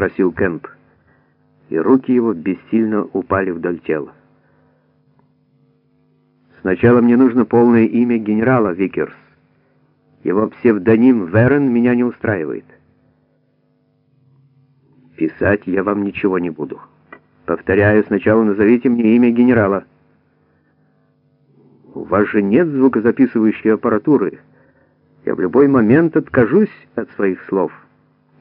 спросил Кэмп, и руки его бессильно упали вдоль тела. «Сначала мне нужно полное имя генерала Викерс. Его псевдоним Верен меня не устраивает». «Писать я вам ничего не буду. Повторяю, сначала назовите мне имя генерала». «У вас же нет звукозаписывающей аппаратуры. Я в любой момент откажусь от своих слов.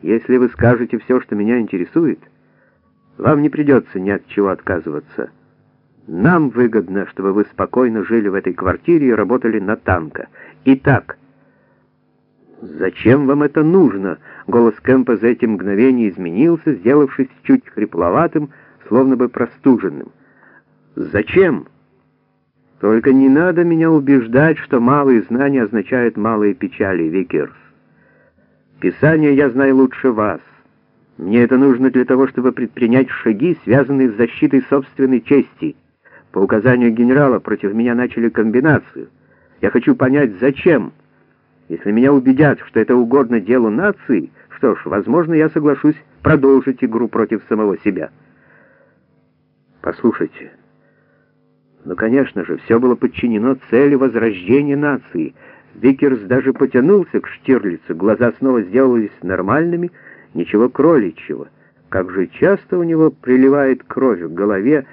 Если вы скажете все, что меня интересует, вам не придется ни от чего отказываться. Нам выгодно, чтобы вы спокойно жили в этой квартире и работали на танка. Итак, зачем вам это нужно?» Голос Кэмпа за эти мгновения изменился, сделавшись чуть хрипловатым, словно бы простуженным. «Зачем?» Только не надо меня убеждать, что малые знания означают малые печали, Викерс. Писание я знаю лучше вас. Мне это нужно для того, чтобы предпринять шаги, связанные с защитой собственной чести. По указанию генерала против меня начали комбинацию. Я хочу понять, зачем. Если меня убедят, что это угодно делу нации, что ж, возможно, я соглашусь продолжить игру против самого себя. Послушайте, но, конечно же, все было подчинено цели возрождения нации. Викерс даже потянулся к Штирлицу, глаза снова сделались нормальными, ничего кроличьего. Как же часто у него приливает кровь к голове,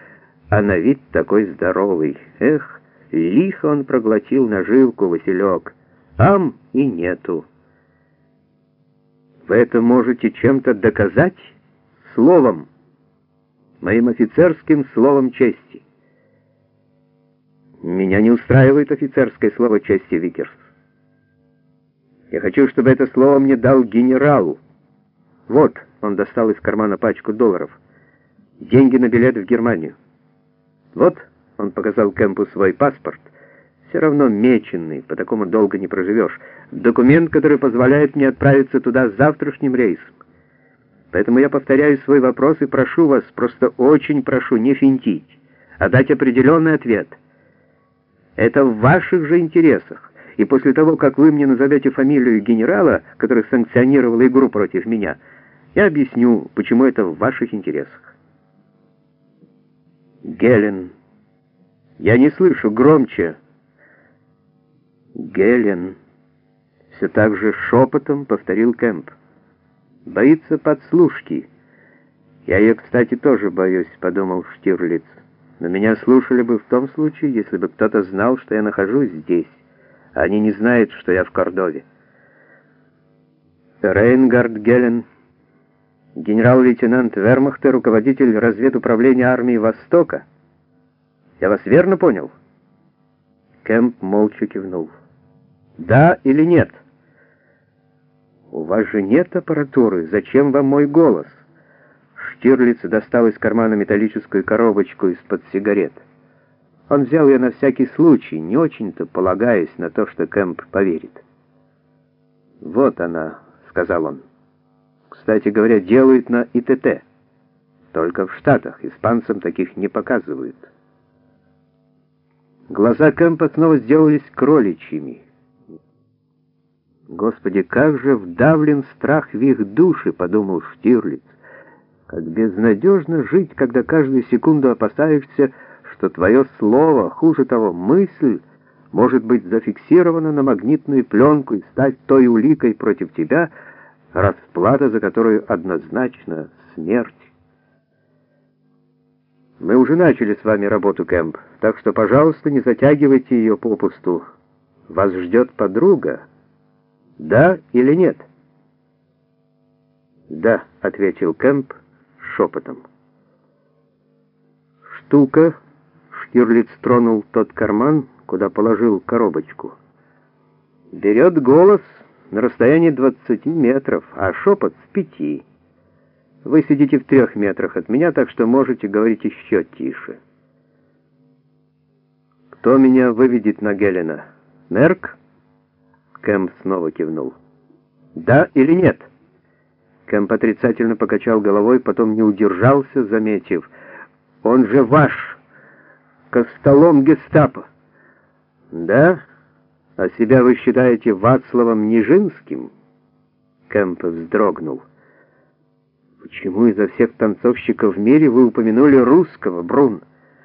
а на вид такой здоровый. Эх, лихо он проглотил наживку, Василек. Ам и нету. Вы это можете чем-то доказать? Словом, моим офицерским словом чести. Меня не устраивает офицерское слово чести, Викерс. Я хочу, чтобы это слово мне дал генерал. Вот, он достал из кармана пачку долларов. Деньги на билет в Германию. Вот, он показал Кэмпу свой паспорт. Все равно меченный, по такому долго не проживешь. Документ, который позволяет мне отправиться туда завтрашним рейсом. Поэтому я повторяю свой вопрос и прошу вас, просто очень прошу, не финтить, а дать определенный ответ — это в ваших же интересах. И после того, как вы мне назовете фамилию генерала, который санкционировал игру против меня, я объясню, почему это в ваших интересах. Гелен. Я не слышу громче. Гелен. Все так же шепотом повторил Кэмп. Боится подслушки. Я ее, кстати, тоже боюсь, подумал Штирлиц. Но меня слушали бы в том случае, если бы кто-то знал, что я нахожусь здесь, они не знают, что я в Кордове. Рейнгард Гелен, генерал-лейтенант Вермахта, руководитель разведуправления армии Востока. Я вас верно понял? Кэмп молча кивнул. Да или нет? У вас же нет аппаратуры. Зачем вам мой голос? Штирлиц достал из кармана металлическую коробочку из-под сигарет. Он взял ее на всякий случай, не очень-то полагаясь на то, что Кэмп поверит. «Вот она», — сказал он. «Кстати говоря, делают на ИТТ. Только в Штатах. Испанцам таких не показывают». Глаза Кэмпа снова сделались кроличьими. «Господи, как же вдавлен страх в их души», — подумал Штирлиц. Как безнадежно жить, когда каждую секунду опасаешься, что твое слово, хуже того, мысль, может быть зафиксирована на магнитную пленку и стать той уликой против тебя, расплата за которую однозначно смерть. Мы уже начали с вами работу, Кэмп, так что, пожалуйста, не затягивайте ее попусту. Вас ждет подруга. Да или нет? Да, ответил Кэмп, шепотом. «Штука!» — Штирлиц тронул тот карман, куда положил коробочку. «Берет голос на расстоянии 20 метров, а шепот с пяти. Вы сидите в трех метрах от меня, так что можете говорить еще тише». «Кто меня выведет на Гелена? Мерк?» Кэм снова кивнул. «Да или нет?» Кэмп отрицательно покачал головой, потом не удержался, заметив. «Он же ваш! Костолом гестапо!» «Да? А себя вы считаете Вацлавом Нижинским?» Кэмп вздрогнул. Почему изо всех танцовщиков в мире вы упомянули русского, Брун?